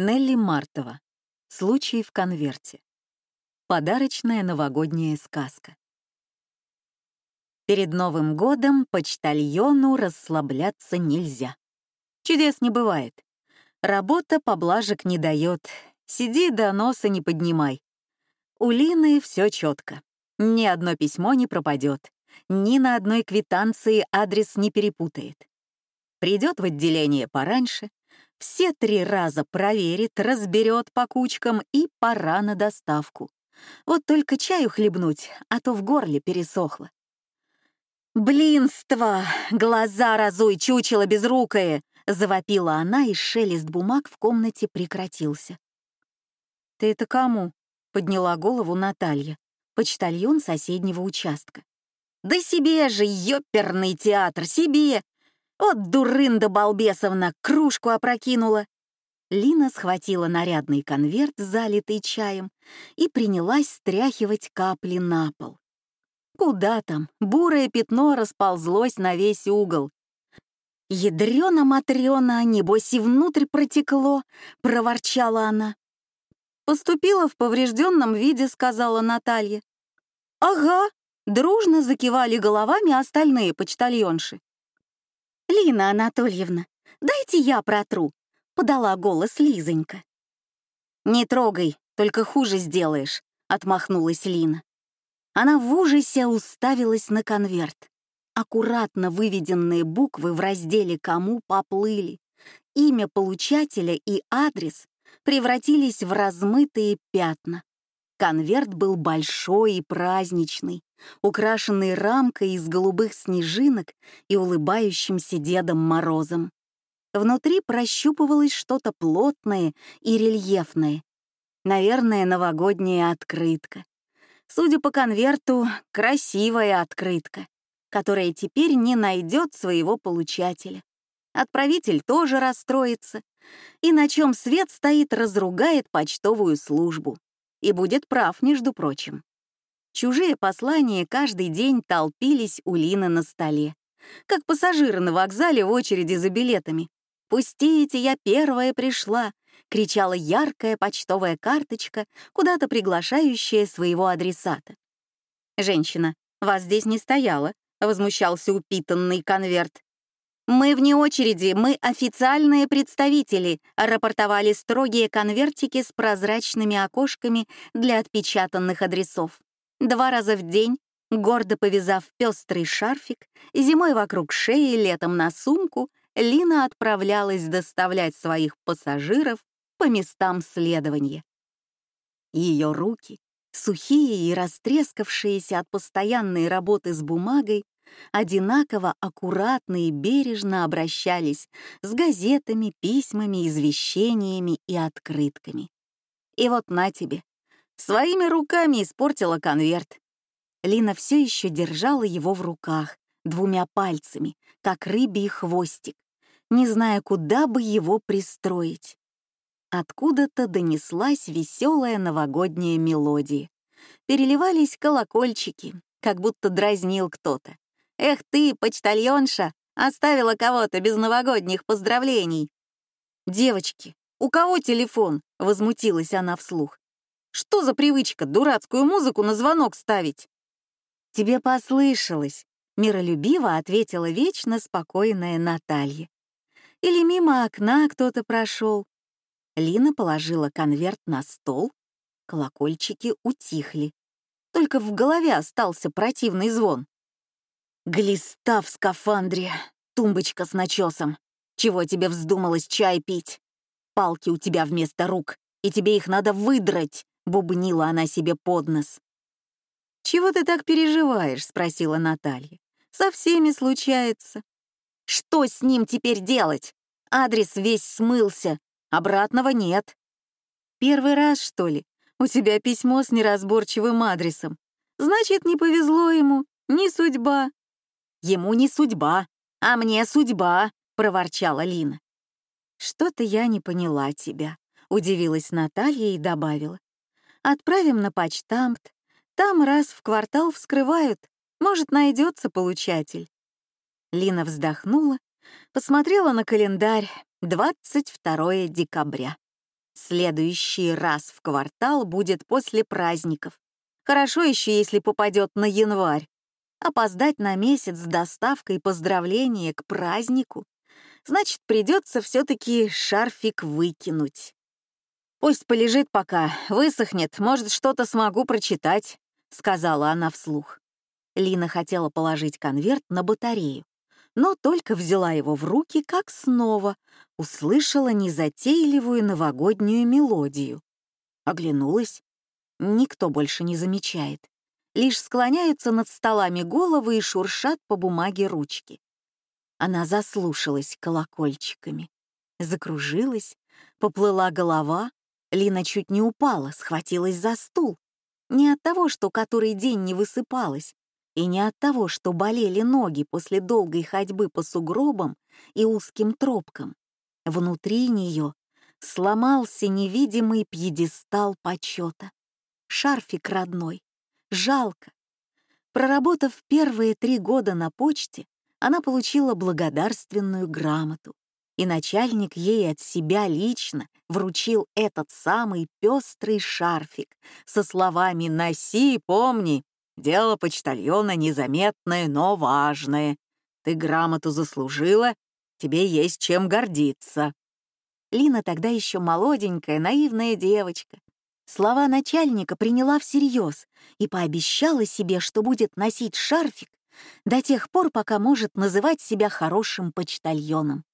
Нелли Мартова. Случай в конверте. Подарочная новогодняя сказка. Перед Новым годом почтальону расслабляться нельзя. Чудес не бывает. Работа поблажек не дает. Сиди до носа не поднимай. У Лины все четко. Ни одно письмо не пропадет. Ни на одной квитанции адрес не перепутает. Придет в отделение пораньше, все три раза проверит, разберет по кучкам и пора на доставку. Вот только чаю хлебнуть, а то в горле пересохло. «Блинство! Глаза разуй, чучело безрукое!» — завопила она, и шелест бумаг в комнате прекратился. «Ты это кому?» — подняла голову Наталья, почтальон соседнего участка. «Да себе же, ёперный театр, себе! Вот дурында балбесовна, кружку опрокинула. Лина схватила нарядный конверт, залитый чаем, и принялась стряхивать капли на пол. Куда там? Бурое пятно расползлось на весь угол. «Ядрёна-матрёна, небось и внутрь протекло», — проворчала она. «Поступила в поврежденном виде», — сказала Наталья. «Ага», — дружно закивали головами остальные почтальонши. «Лина Анатольевна, дайте я протру», — подала голос Лизонька. «Не трогай, только хуже сделаешь», — отмахнулась Лина. Она в ужасе уставилась на конверт. Аккуратно выведенные буквы в разделе «Кому» поплыли. Имя получателя и адрес превратились в размытые пятна. Конверт был большой и праздничный, украшенный рамкой из голубых снежинок и улыбающимся Дедом Морозом. Внутри прощупывалось что-то плотное и рельефное. Наверное, новогодняя открытка. Судя по конверту, красивая открытка, которая теперь не найдет своего получателя. Отправитель тоже расстроится, и на чем свет стоит, разругает почтовую службу. И будет прав, между прочим. Чужие послания каждый день толпились у Лины на столе, как пассажиры на вокзале в очереди за билетами. «Пустите, я первая пришла!» — кричала яркая почтовая карточка, куда-то приглашающая своего адресата. «Женщина, вас здесь не стояло», — возмущался упитанный конверт. «Мы вне очереди, мы официальные представители», рапортовали строгие конвертики с прозрачными окошками для отпечатанных адресов. Два раза в день, гордо повязав пестрый шарфик, зимой вокруг шеи, летом на сумку, Лина отправлялась доставлять своих пассажиров по местам следования. Ее руки, сухие и растрескавшиеся от постоянной работы с бумагой, одинаково аккуратно и бережно обращались с газетами, письмами, извещениями и открытками. И вот на тебе, своими руками испортила конверт. Лина все еще держала его в руках, двумя пальцами, как рыбий хвостик, не зная, куда бы его пристроить. Откуда-то донеслась веселая новогодняя мелодия. Переливались колокольчики, как будто дразнил кто-то. «Эх ты, почтальонша, оставила кого-то без новогодних поздравлений!» «Девочки, у кого телефон?» — возмутилась она вслух. «Что за привычка дурацкую музыку на звонок ставить?» «Тебе послышалось», — миролюбиво ответила вечно спокойная Наталья. «Или мимо окна кто-то прошел». Лина положила конверт на стол, колокольчики утихли. Только в голове остался противный звон. Глиста в скафандре, тумбочка с начесом. Чего тебе вздумалось чай пить? Палки у тебя вместо рук, и тебе их надо выдрать, бубнила она себе под нос. «Чего ты так переживаешь?» — спросила Наталья. «Со всеми случается». «Что с ним теперь делать? Адрес весь смылся, обратного нет». «Первый раз, что ли? У тебя письмо с неразборчивым адресом. Значит, не повезло ему, не судьба. Ему не судьба, а мне судьба», — проворчала Лина. «Что-то я не поняла тебя», — удивилась Наталья и добавила. «Отправим на почтамт. Там раз в квартал вскрывают. Может, найдется получатель». Лина вздохнула, посмотрела на календарь 22 декабря. Следующий раз в квартал будет после праздников. Хорошо еще, если попадет на январь. Опоздать на месяц с доставкой поздравления к празднику. Значит, придется все-таки шарфик выкинуть. Пусть полежит пока, высохнет, может, что-то смогу прочитать, сказала она вслух. Лина хотела положить конверт на батарею, но только взяла его в руки, как снова услышала незатейливую новогоднюю мелодию. Оглянулась. Никто больше не замечает. Лишь склоняются над столами головы и шуршат по бумаге ручки. Она заслушалась колокольчиками. Закружилась, поплыла голова. Лина чуть не упала, схватилась за стул. Не от того, что который день не высыпалась, и не от того, что болели ноги после долгой ходьбы по сугробам и узким тропкам. Внутри нее сломался невидимый пьедестал почета. Шарфик родной. Жалко. Проработав первые три года на почте, она получила благодарственную грамоту, и начальник ей от себя лично вручил этот самый пестрый шарфик со словами «Носи, помни, Дело почтальона незаметное, но важное. Ты грамоту заслужила, тебе есть чем гордиться». Лина тогда еще молоденькая, наивная девочка. Слова начальника приняла всерьез и пообещала себе, что будет носить шарфик до тех пор, пока может называть себя хорошим почтальоном.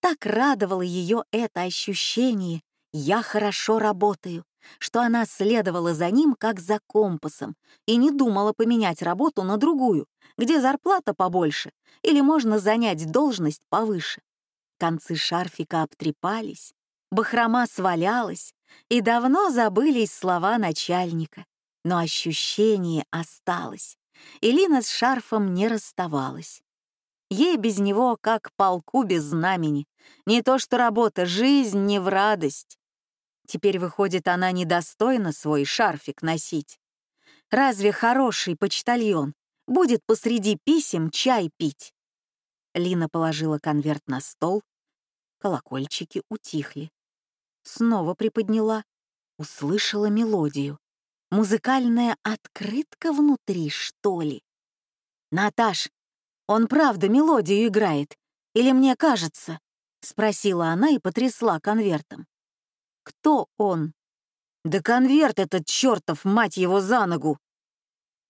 Так радовало ее это ощущение «я хорошо работаю», что она следовала за ним как за компасом и не думала поменять работу на другую, где зарплата побольше или можно занять должность повыше. Концы шарфика обтрепались, бахрома свалялась, и давно забылись слова начальника, но ощущение осталось, и с шарфом не расставалась. Ей без него как полку без знамени, не то что работа, жизнь не в радость. Теперь, выходит, она недостойна свой шарфик носить. Разве хороший почтальон будет посреди писем чай пить? Лина положила конверт на стол, колокольчики утихли. Снова приподняла, услышала мелодию. Музыкальная открытка внутри, что ли? «Наташ, он правда мелодию играет? Или мне кажется?» — спросила она и потрясла конвертом. Кто он? Да конверт этот чертов, мать его, за ногу!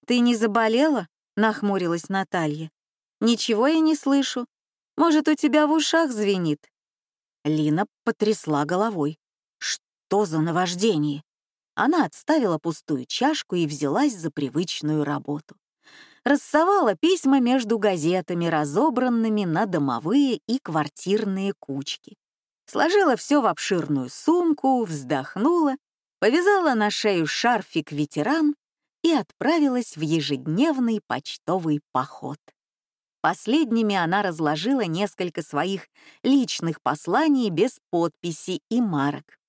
Ты не заболела? Нахмурилась Наталья. Ничего я не слышу. Может, у тебя в ушах звенит? Лина потрясла головой. Что за наваждение? Она отставила пустую чашку и взялась за привычную работу. Рассовала письма между газетами, разобранными на домовые и квартирные кучки сложила все в обширную сумку, вздохнула, повязала на шею шарфик ветеран и отправилась в ежедневный почтовый поход. Последними она разложила несколько своих личных посланий без подписи и марок.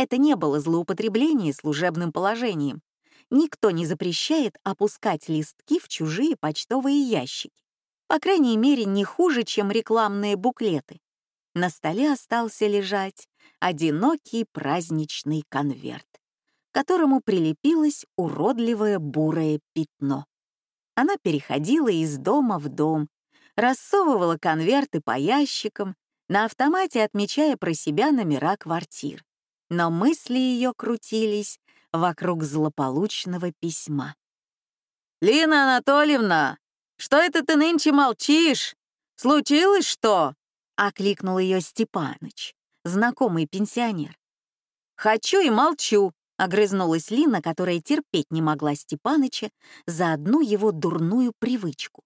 Это не было злоупотребление служебным положением. Никто не запрещает опускать листки в чужие почтовые ящики. По крайней мере, не хуже, чем рекламные буклеты. На столе остался лежать одинокий праздничный конверт, к которому прилепилось уродливое бурое пятно. Она переходила из дома в дом, рассовывала конверты по ящикам, на автомате отмечая про себя номера квартир. Но мысли ее крутились вокруг злополучного письма. «Лина Анатольевна, что это ты нынче молчишь? Случилось что?» окликнул ее Степаныч, знакомый пенсионер. «Хочу и молчу», — огрызнулась Лина, которая терпеть не могла Степаныча за одну его дурную привычку.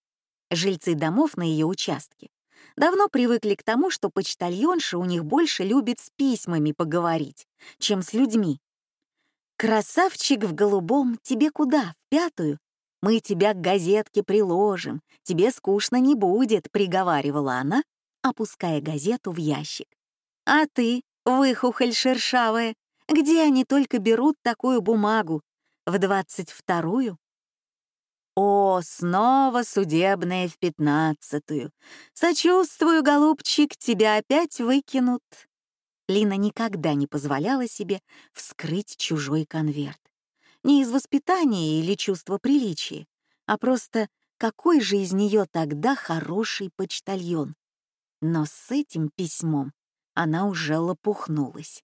Жильцы домов на ее участке давно привыкли к тому, что почтальонша у них больше любит с письмами поговорить, чем с людьми. «Красавчик в голубом, тебе куда, в пятую? Мы тебя к газетке приложим, тебе скучно не будет», — приговаривала она, опуская газету в ящик. «А ты, выхухоль шершавая, где они только берут такую бумагу? В двадцать вторую?» «О, снова судебная в пятнадцатую. Сочувствую, голубчик, тебя опять выкинут». Лина никогда не позволяла себе вскрыть чужой конверт. Не из воспитания или чувства приличия, а просто какой же из нее тогда хороший почтальон. Но с этим письмом она уже лопухнулась.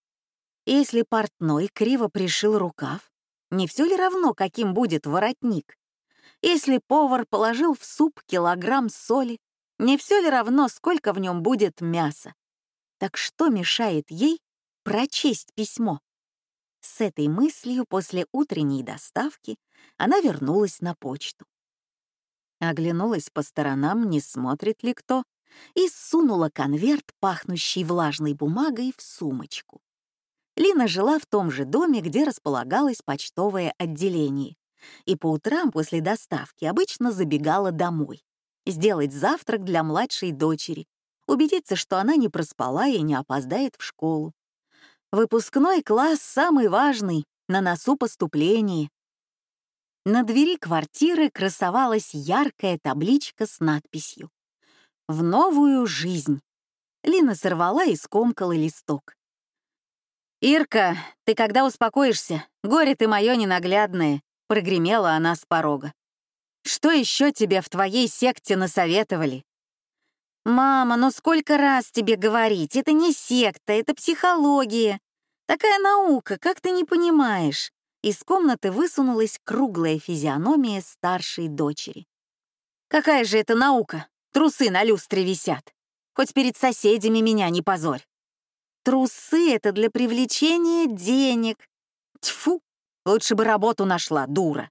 Если портной криво пришил рукав, не все ли равно, каким будет воротник? Если повар положил в суп килограмм соли, не все ли равно, сколько в нем будет мяса? Так что мешает ей прочесть письмо? С этой мыслью после утренней доставки она вернулась на почту. Оглянулась по сторонам, не смотрит ли кто, и сунула конверт, пахнущий влажной бумагой, в сумочку. Лина жила в том же доме, где располагалось почтовое отделение, и по утрам после доставки обычно забегала домой, сделать завтрак для младшей дочери, убедиться, что она не проспала и не опоздает в школу. Выпускной класс самый важный, на носу поступление. На двери квартиры красовалась яркая табличка с надписью «В новую жизнь». Лина сорвала и скомкала листок. «Ирка, ты когда успокоишься? Горе ты мое ненаглядное!» — прогремела она с порога. «Что еще тебе в твоей секте насоветовали?» «Мама, ну сколько раз тебе говорить? Это не секта, это психология. Такая наука, как ты не понимаешь?» Из комнаты высунулась круглая физиономия старшей дочери. «Какая же это наука? Трусы на люстре висят. Хоть перед соседями меня не позорь. Трусы — это для привлечения денег. Тьфу, лучше бы работу нашла, дура.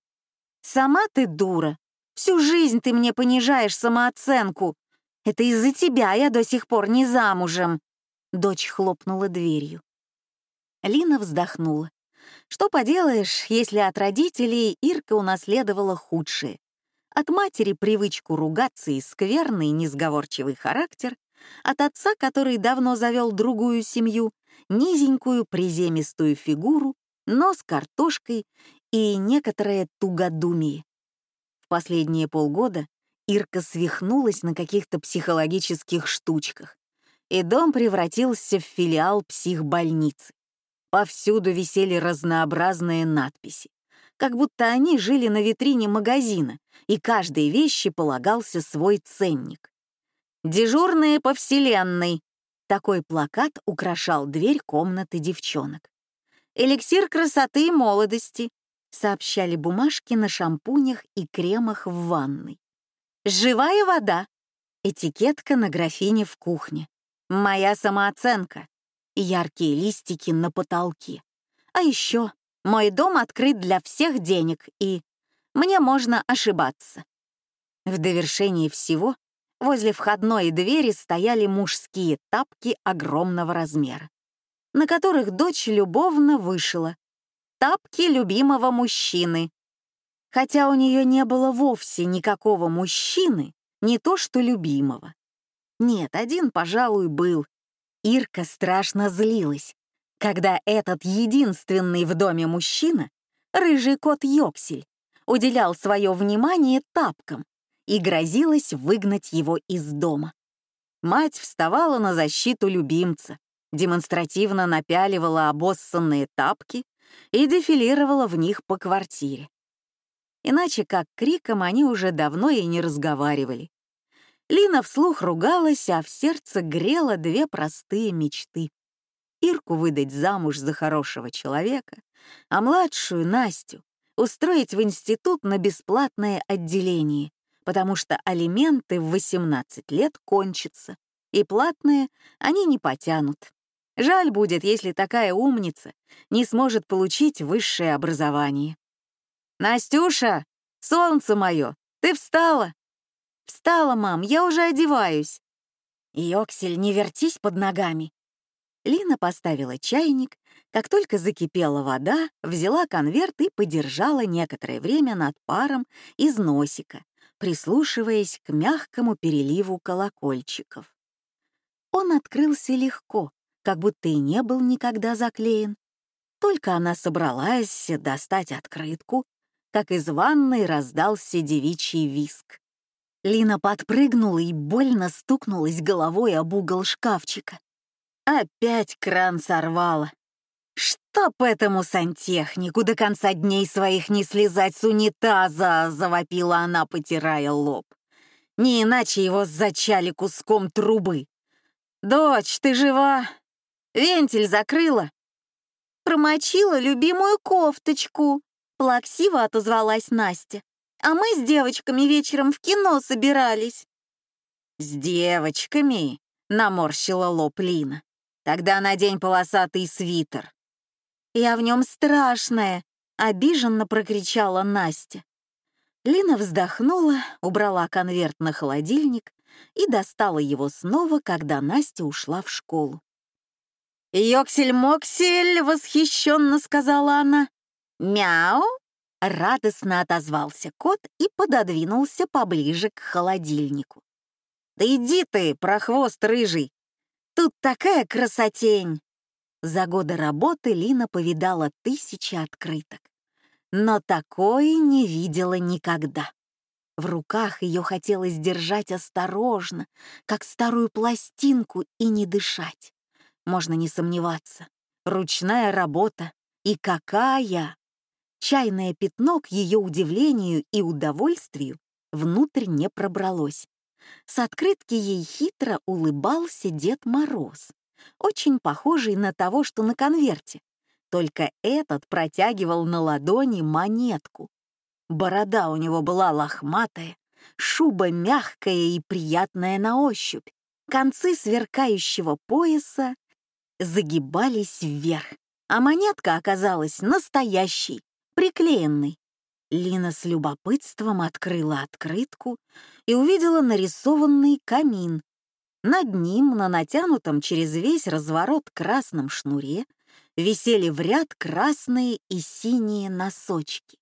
Сама ты дура. Всю жизнь ты мне понижаешь самооценку. Это из-за тебя я до сих пор не замужем. Дочь хлопнула дверью. Лина вздохнула. Что поделаешь, если от родителей Ирка унаследовала худшее. От матери привычку ругаться и скверный, несговорчивый характер, от отца, который давно завел другую семью, низенькую приземистую фигуру, нос картошкой и некоторое тугодумие. В последние полгода Ирка свихнулась на каких-то психологических штучках, и дом превратился в филиал психбольницы. Повсюду висели разнообразные надписи, как будто они жили на витрине магазина, и каждой вещи полагался свой ценник. «Дежурные по вселенной». Такой плакат украшал дверь комнаты девчонок. «Эликсир красоты и молодости», — сообщали бумажки на шампунях и кремах в ванной. «Живая вода», — этикетка на графине в кухне. «Моя самооценка», яркие листики на потолке. А еще мой дом открыт для всех денег, и мне можно ошибаться. В довершении всего Возле входной двери стояли мужские тапки огромного размера, на которых дочь любовно вышила. Тапки любимого мужчины. Хотя у нее не было вовсе никакого мужчины, не то что любимого. Нет, один, пожалуй, был. Ирка страшно злилась, когда этот единственный в доме мужчина, рыжий кот Йоксель, уделял свое внимание тапкам, и грозилась выгнать его из дома. Мать вставала на защиту любимца, демонстративно напяливала обоссанные тапки и дефилировала в них по квартире. Иначе как криком они уже давно и не разговаривали. Лина вслух ругалась, а в сердце грела две простые мечты. Ирку выдать замуж за хорошего человека, а младшую, Настю, устроить в институт на бесплатное отделение, потому что алименты в 18 лет кончатся, и платные они не потянут. Жаль будет, если такая умница не сможет получить высшее образование. «Настюша, солнце мое, ты встала?» «Встала, мам, я уже одеваюсь». «Йоксель, не вертись под ногами». Лина поставила чайник, как только закипела вода, взяла конверт и подержала некоторое время над паром из носика, прислушиваясь к мягкому переливу колокольчиков. Он открылся легко, как будто и не был никогда заклеен. Только она собралась достать открытку, как из ванной раздался девичий виск. Лина подпрыгнула и больно стукнулась головой об угол шкафчика. Опять кран сорвало. «Чтоб этому сантехнику до конца дней своих не слезать с унитаза!» — завопила она, потирая лоб. «Не иначе его зачали куском трубы. Дочь, ты жива? Вентиль закрыла?» «Промочила любимую кофточку», — плаксиво отозвалась Настя. «А мы с девочками вечером в кино собирались». «С девочками?» — наморщила лоб Лина. «Тогда надень полосатый свитер». «Я в нем страшная!» — обиженно прокричала Настя. Лина вздохнула, убрала конверт на холодильник и достала его снова, когда Настя ушла в школу. «Йоксель-моксель!» — восхищенно сказала она. «Мяу!» — радостно отозвался кот и пододвинулся поближе к холодильнику. «Да иди ты, прохвост рыжий! Тут такая красотень!» За годы работы Лина повидала тысячи открыток. Но такое не видела никогда. В руках ее хотелось держать осторожно, как старую пластинку, и не дышать. Можно не сомневаться. Ручная работа. И какая! Чайное пятно, к ее удивлению и удовольствию, внутрь не пробралось. С открытки ей хитро улыбался Дед Мороз очень похожий на того, что на конверте. Только этот протягивал на ладони монетку. Борода у него была лохматая, шуба мягкая и приятная на ощупь. Концы сверкающего пояса загибались вверх, а монетка оказалась настоящей, приклеенной. Лина с любопытством открыла открытку и увидела нарисованный камин над ним, на натянутом через весь разворот красном шнуре, висели в ряд красные и синие носочки.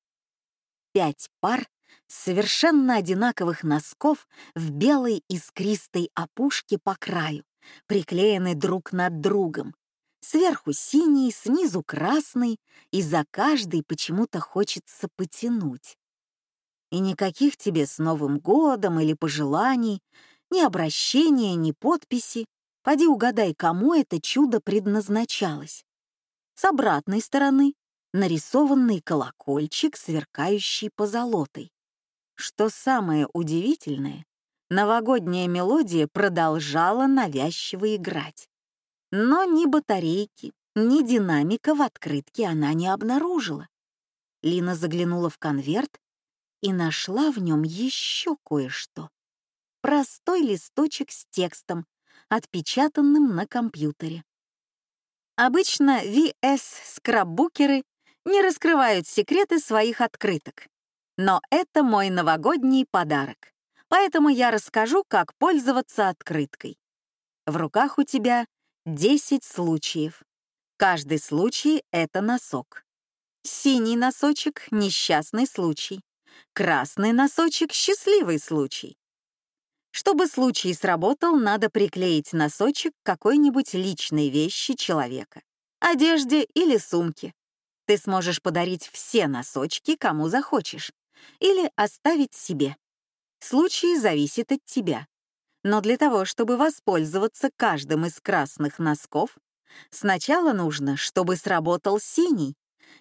Пять пар совершенно одинаковых носков в белой искристой опушке по краю, приклеены друг над другом. Сверху синий, снизу красный, и за каждый почему-то хочется потянуть. И никаких тебе с Новым годом или пожеланий, ни обращения, ни подписи. Поди угадай, кому это чудо предназначалось. С обратной стороны нарисованный колокольчик, сверкающий позолотой. Что самое удивительное, новогодняя мелодия продолжала навязчиво играть. Но ни батарейки, ни динамика в открытке она не обнаружила. Лина заглянула в конверт и нашла в нем еще кое-что простой листочек с текстом, отпечатанным на компьютере. Обычно VS-скраббукеры не раскрывают секреты своих открыток. Но это мой новогодний подарок, поэтому я расскажу, как пользоваться открыткой. В руках у тебя 10 случаев. Каждый случай — это носок. Синий носочек — несчастный случай. Красный носочек — счастливый случай. Чтобы случай сработал, надо приклеить носочек к какой-нибудь личной вещи человека, одежде или сумке. Ты сможешь подарить все носочки, кому захочешь, или оставить себе. Случай зависит от тебя. Но для того, чтобы воспользоваться каждым из красных носков, сначала нужно, чтобы сработал синий,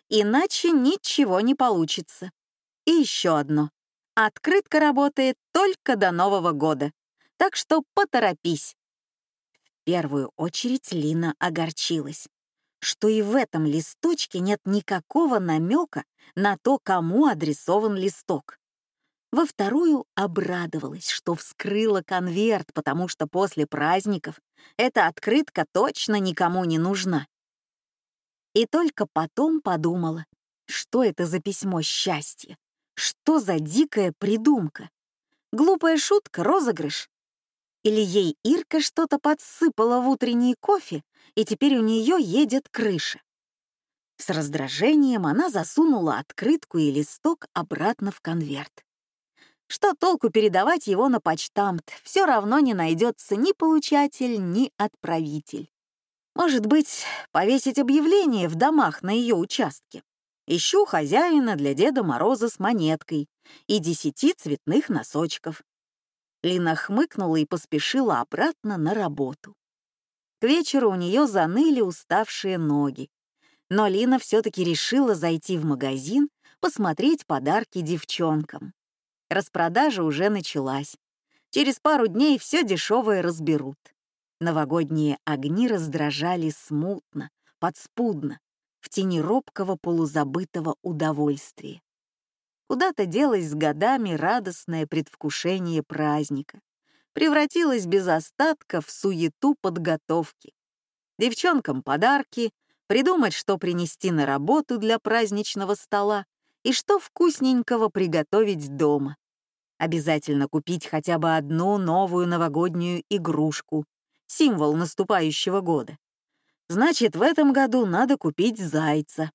иначе ничего не получится. И еще одно. Открытка работает только до Нового года, так что поторопись. В первую очередь Лина огорчилась, что и в этом листочке нет никакого намека на то, кому адресован листок. Во вторую обрадовалась, что вскрыла конверт, потому что после праздников эта открытка точно никому не нужна. И только потом подумала, что это за письмо счастья. Что за дикая придумка? Глупая шутка, розыгрыш? Или ей Ирка что-то подсыпала в утренний кофе, и теперь у нее едет крыша? С раздражением она засунула открытку и листок обратно в конверт. Что толку передавать его на почтамт? Все равно не найдется ни получатель, ни отправитель. Может быть, повесить объявление в домах на ее участке? Ищу хозяина для Деда Мороза с монеткой и десяти цветных носочков. Лина хмыкнула и поспешила обратно на работу. К вечеру у нее заныли уставшие ноги. Но Лина все-таки решила зайти в магазин, посмотреть подарки девчонкам. Распродажа уже началась. Через пару дней все дешевое разберут. Новогодние огни раздражали смутно, подспудно, в тени робкого полузабытого удовольствия. Куда-то делось с годами радостное предвкушение праздника, превратилось без остатка в суету подготовки. Девчонкам подарки, придумать, что принести на работу для праздничного стола и что вкусненького приготовить дома. Обязательно купить хотя бы одну новую новогоднюю игрушку, символ наступающего года. Значит, в этом году надо купить зайца.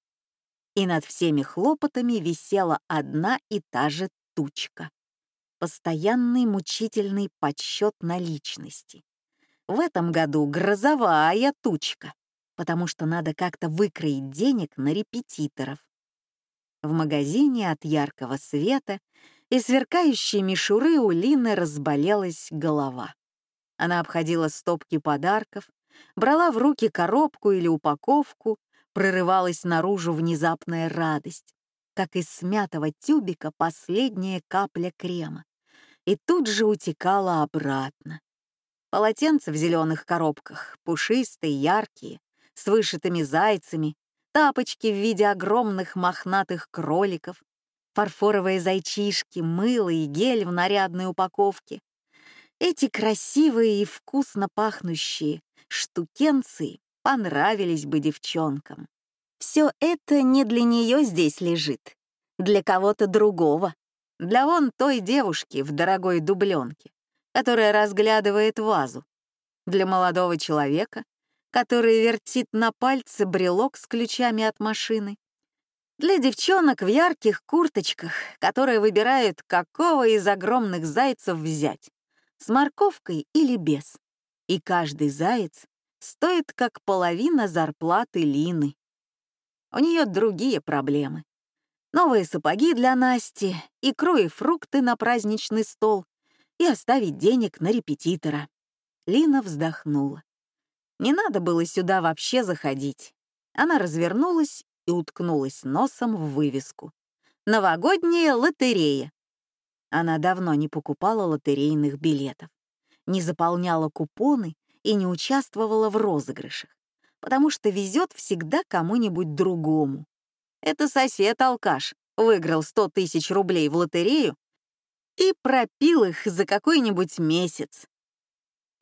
И над всеми хлопотами висела одна и та же тучка. Постоянный мучительный подсчет наличности. В этом году грозовая тучка, потому что надо как-то выкроить денег на репетиторов. В магазине от яркого света и сверкающей мишуры у Лины разболелась голова. Она обходила стопки подарков, брала в руки коробку или упаковку, прорывалась наружу внезапная радость, как из смятого тюбика последняя капля крема, и тут же утекала обратно. Полотенца в зеленых коробках, пушистые, яркие, с вышитыми зайцами, тапочки в виде огромных мохнатых кроликов, фарфоровые зайчишки, мыло и гель в нарядной упаковке. Эти красивые и вкусно пахнущие штукенции понравились бы девчонкам. Все это не для нее здесь лежит, для кого-то другого, для вон той девушки в дорогой дубленке, которая разглядывает вазу, для молодого человека, который вертит на пальце брелок с ключами от машины, для девчонок в ярких курточках, которые выбирают, какого из огромных зайцев взять, с морковкой или без. И каждый заяц стоит как половина зарплаты Лины. У нее другие проблемы. Новые сапоги для Насти, икру и фрукты на праздничный стол и оставить денег на репетитора. Лина вздохнула. Не надо было сюда вообще заходить. Она развернулась и уткнулась носом в вывеску. «Новогодняя лотерея». Она давно не покупала лотерейных билетов, не заполняла купоны и не участвовала в розыгрышах, потому что везет всегда кому-нибудь другому. Это сосед-алкаш выиграл 100 тысяч рублей в лотерею и пропил их за какой-нибудь месяц.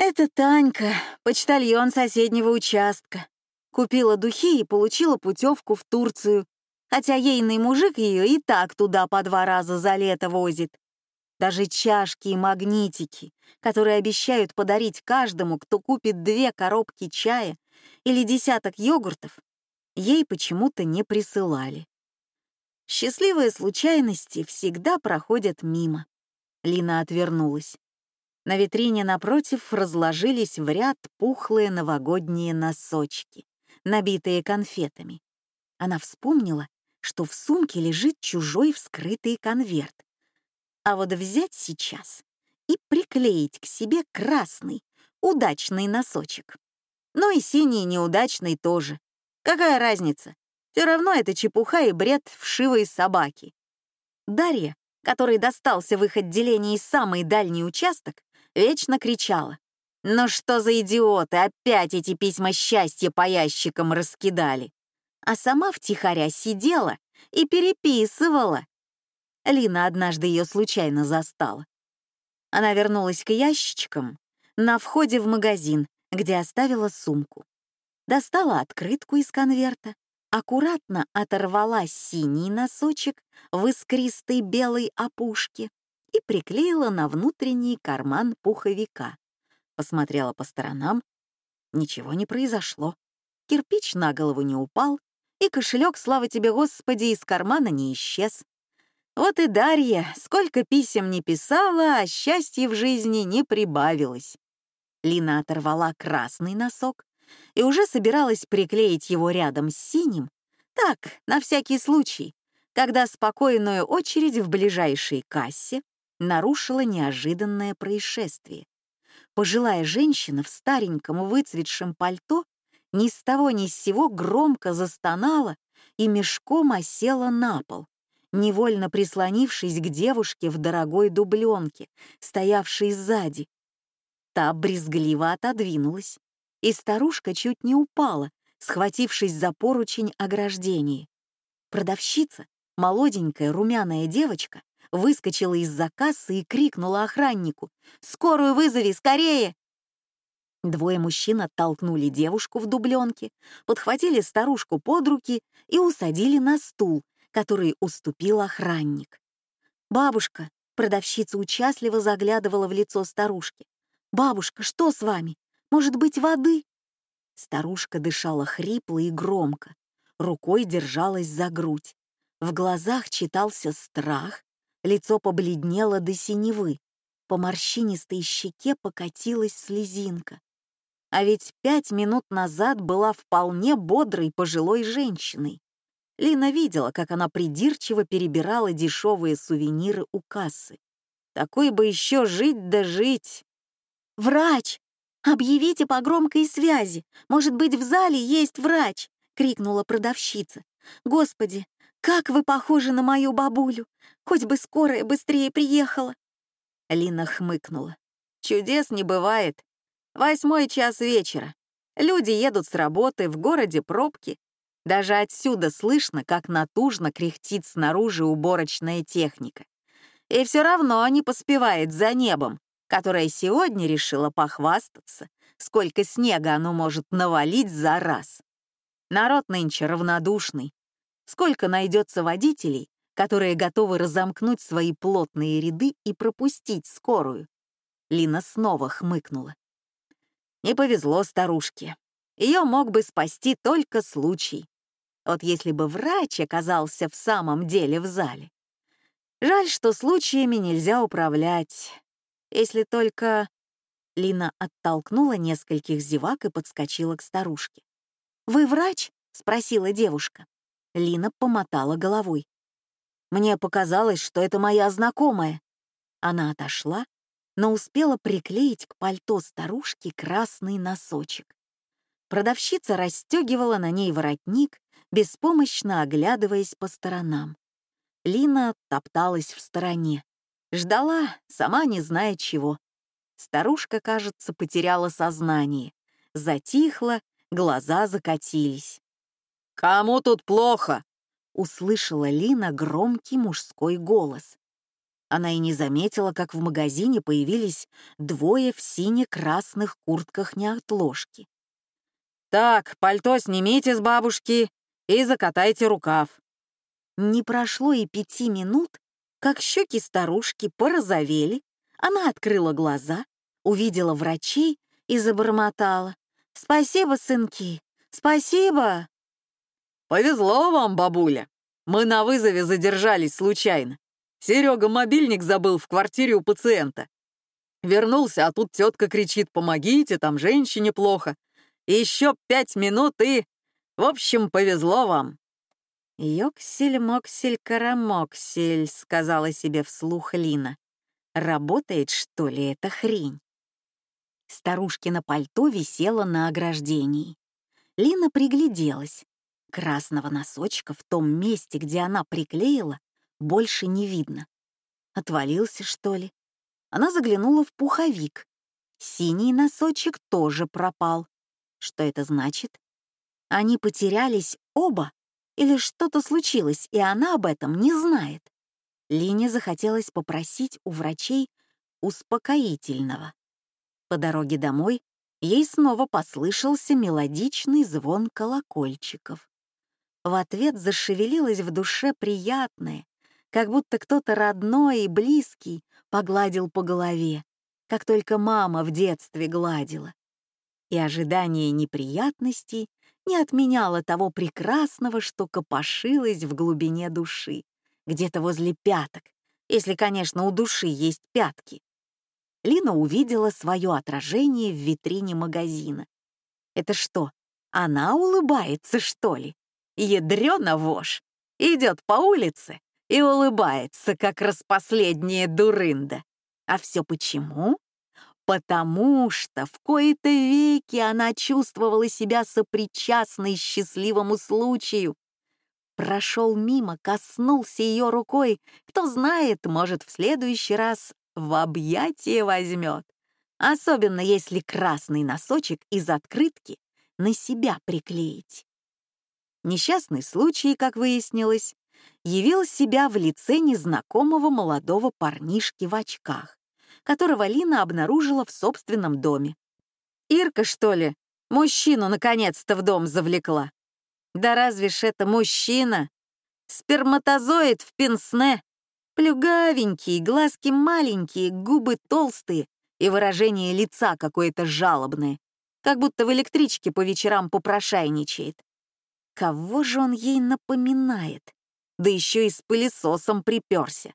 Это Танька, почтальон соседнего участка, Купила духи и получила путевку в Турцию, хотя ейный мужик ее и так туда по два раза за лето возит. Даже чашки и магнитики, которые обещают подарить каждому, кто купит две коробки чая или десяток йогуртов, ей почему-то не присылали. Счастливые случайности всегда проходят мимо. Лина отвернулась. На витрине напротив разложились в ряд пухлые новогодние носочки набитые конфетами. Она вспомнила, что в сумке лежит чужой вскрытый конверт. А вот взять сейчас и приклеить к себе красный, удачный носочек. Ну и синий неудачный тоже. Какая разница? Все равно это чепуха и бред вшивой собаки. Дарья, которой достался в их отделении самый дальний участок, вечно кричала. Ну что за идиоты, опять эти письма счастья по ящикам раскидали. А сама втихаря сидела и переписывала. Лина однажды ее случайно застала. Она вернулась к ящичкам на входе в магазин, где оставила сумку. Достала открытку из конверта, аккуратно оторвала синий носочек в искристой белой опушке и приклеила на внутренний карман пуховика посмотрела по сторонам. Ничего не произошло. Кирпич на голову не упал, и кошелек, слава тебе, Господи, из кармана не исчез. Вот и Дарья, сколько писем не писала, а счастья в жизни не прибавилось. Лина оторвала красный носок и уже собиралась приклеить его рядом с синим, так, на всякий случай, когда спокойную очередь в ближайшей кассе нарушила неожиданное происшествие. Пожилая женщина в стареньком выцветшем пальто ни с того ни с сего громко застонала и мешком осела на пол, невольно прислонившись к девушке в дорогой дубленке, стоявшей сзади. Та брезгливо отодвинулась, и старушка чуть не упала, схватившись за поручень ограждения. Продавщица, молоденькая румяная девочка, выскочила из-за кассы и крикнула охраннику «Скорую вызови, скорее!» Двое мужчин оттолкнули девушку в дубленке, подхватили старушку под руки и усадили на стул, который уступил охранник. «Бабушка», — продавщица участливо заглядывала в лицо старушки, «Бабушка, что с вами? Может быть, воды?» Старушка дышала хрипло и громко, рукой держалась за грудь. В глазах читался страх, лицо побледнело до синевы, по морщинистой щеке покатилась слезинка. А ведь пять минут назад была вполне бодрой пожилой женщиной. Лина видела, как она придирчиво перебирала дешевые сувениры у кассы. Такой бы еще жить да жить. «Врач! Объявите по громкой связи! Может быть, в зале есть врач!» — крикнула продавщица. «Господи, как вы похожи на мою бабулю! Хоть бы скорая быстрее приехала!» Лина хмыкнула. «Чудес не бывает. Восьмой час вечера. Люди едут с работы, в городе пробки. Даже отсюда слышно, как натужно кряхтит снаружи уборочная техника. И все равно не поспевает за небом, которое сегодня решило похвастаться, сколько снега оно может навалить за раз. Народ нынче равнодушный. Сколько найдется водителей, которые готовы разомкнуть свои плотные ряды и пропустить скорую. Лина снова хмыкнула. Не повезло старушке. Ее мог бы спасти только случай. Вот если бы врач оказался в самом деле в зале. Жаль, что случаями нельзя управлять. Если только... Лина оттолкнула нескольких зевак и подскочила к старушке. «Вы врач?» — спросила девушка. Лина помотала головой. «Мне показалось, что это моя знакомая». Она отошла но успела приклеить к пальто старушки красный носочек. Продавщица расстегивала на ней воротник, беспомощно оглядываясь по сторонам. Лина топталась в стороне. Ждала, сама не зная чего. Старушка, кажется, потеряла сознание. Затихла, глаза закатились. «Кому тут плохо?» — услышала Лина громкий мужской голос. Она и не заметила, как в магазине появились двое в сине-красных куртках неотложки. «Так, пальто снимите с бабушки и закатайте рукав». Не прошло и пяти минут, как щеки старушки порозовели, она открыла глаза, увидела врачей и забормотала. «Спасибо, сынки, спасибо!» «Повезло вам, бабуля. Мы на вызове задержались случайно. Серега мобильник забыл в квартире у пациента. Вернулся, а тут тетка кричит «Помогите, там женщине плохо». И еще пять минут и... В общем, повезло вам. «Йоксель-моксель-карамоксель», — сказала себе вслух Лина. «Работает, что ли, эта хрень?» Старушкино пальто висело на ограждении. Лина пригляделась. Красного носочка в том месте, где она приклеила, больше не видно. Отвалился, что ли? Она заглянула в пуховик. Синий носочек тоже пропал. Что это значит? Они потерялись оба? Или что-то случилось, и она об этом не знает? Лине захотелось попросить у врачей успокоительного. По дороге домой ей снова послышался мелодичный звон колокольчиков. В ответ зашевелилось в душе приятное, как будто кто-то родной и близкий погладил по голове, как только мама в детстве гладила. И ожидание неприятностей не отменяло того прекрасного, что копошилось в глубине души, где-то возле пяток, если, конечно, у души есть пятки. Лина увидела свое отражение в витрине магазина. Это что, она улыбается, что ли? Ядрёна вошь! Идет по улице, и улыбается, как распоследняя дурында. А все почему? потому что в кои-то веки она чувствовала себя сопричастной счастливому случаю. Прошел мимо, коснулся ее рукой. Кто знает, может, в следующий раз в объятие возьмет. Особенно если красный носочек из открытки на себя приклеить. Несчастный случай, как выяснилось, явил себя в лице незнакомого молодого парнишки в очках, которого Лина обнаружила в собственном доме. «Ирка, что ли? Мужчину наконец-то в дом завлекла. Да разве ж это мужчина? Сперматозоид в пенсне. Плюгавенький, глазки маленькие, губы толстые и выражение лица какое-то жалобное, как будто в электричке по вечерам попрошайничает. Кого же он ей напоминает? Да еще и с пылесосом приперся.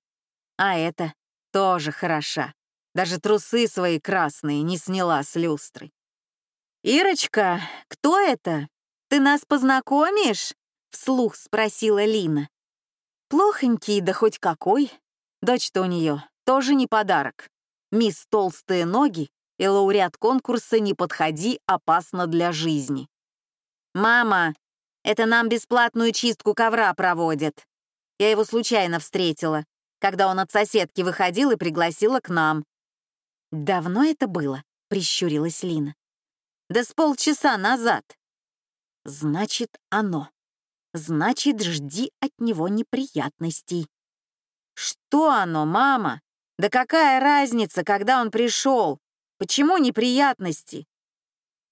А это тоже хороша. Даже трусы свои красные не сняла с люстры. «Ирочка, кто это? Ты нас познакомишь?» — вслух спросила Лина. Плохонький, да хоть какой. Дочь-то у нее тоже не подарок. Мисс Толстые ноги и лауреат конкурса «Не подходи, опасно для жизни». «Мама, это нам бесплатную чистку ковра проводят». Я его случайно встретила, когда он от соседки выходил и пригласила к нам. «Давно это было?» — прищурилась Лина. «Да с полчаса назад». «Значит, оно. Значит, жди от него неприятностей». «Что оно, мама? Да какая разница, когда он пришел? Почему неприятности?»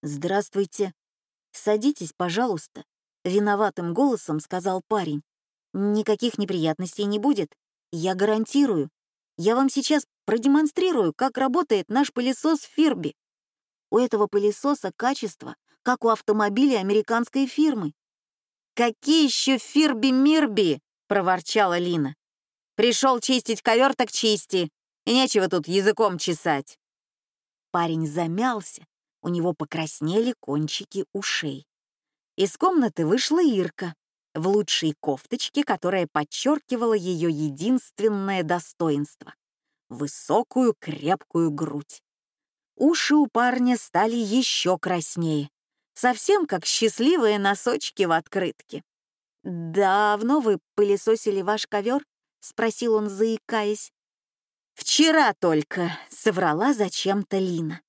«Здравствуйте. Садитесь, пожалуйста», — виноватым голосом сказал парень. «Никаких неприятностей не будет. Я гарантирую. Я вам сейчас продемонстрирую, как работает наш пылесос Фирби. У этого пылесоса качество, как у автомобиля американской фирмы. «Какие еще Фирби-Мирби?» — проворчала Лина. «Пришел чистить ковер, так чисти, и нечего тут языком чесать». Парень замялся, у него покраснели кончики ушей. Из комнаты вышла Ирка в лучшей кофточке, которая подчеркивала ее единственное достоинство — высокую крепкую грудь. Уши у парня стали еще краснее, совсем как счастливые носочки в открытке. «Давно вы пылесосили ваш ковер?» — спросил он, заикаясь. «Вчера только», — соврала зачем-то Лина.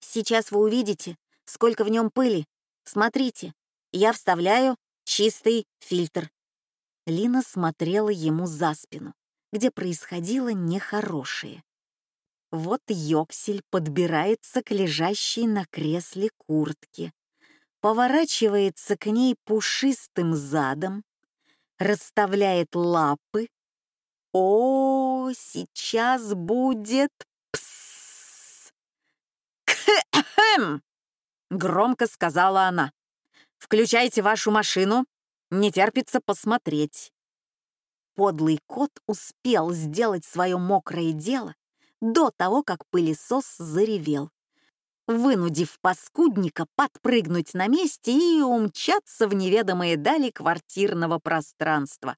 «Сейчас вы увидите, сколько в нем пыли. Смотрите, я вставляю Чистый фильтр. Лина смотрела ему за спину, где происходило нехорошее. Вот Йоксель подбирается к лежащей на кресле куртке, поворачивается к ней пушистым задом, расставляет лапы. О, сейчас будет пс. Кхм! Громко сказала она. Включайте вашу машину. Не терпится посмотреть». Подлый кот успел сделать свое мокрое дело до того, как пылесос заревел, вынудив паскудника подпрыгнуть на месте и умчаться в неведомые дали квартирного пространства.